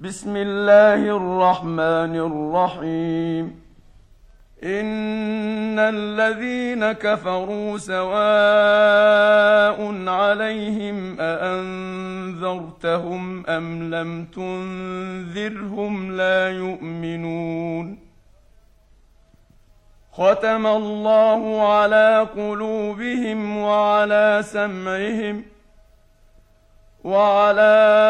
بسم الله الرحمن الرحيم. إن الذين كفروا سواء عليهم أأنذرتهم أم لم تنذرهم لا يؤمنون. ختم الله على قلوبهم وعلى سمعهم وعلى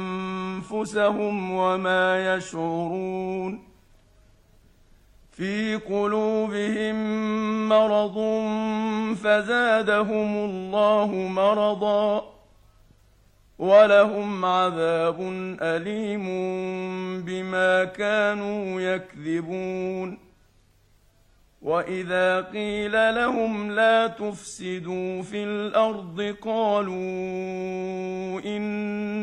أنفسهم وما يشعرون في قلوبهم مرض فزادهم الله مرضا ولهم عذاب أليم بما كانوا يكذبون وإذا قيل لهم لا تفسدوا في الأرض قالوا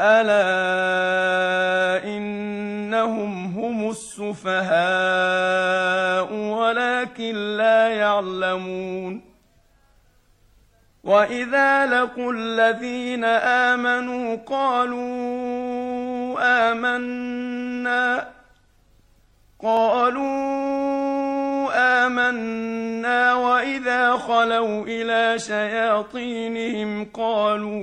الا انهم هم السفهاء ولكن لا يعلمون واذا لقوا الذين امنوا قالوا امنا قالوا امنا واذا خلوا إلى شياطينهم قالوا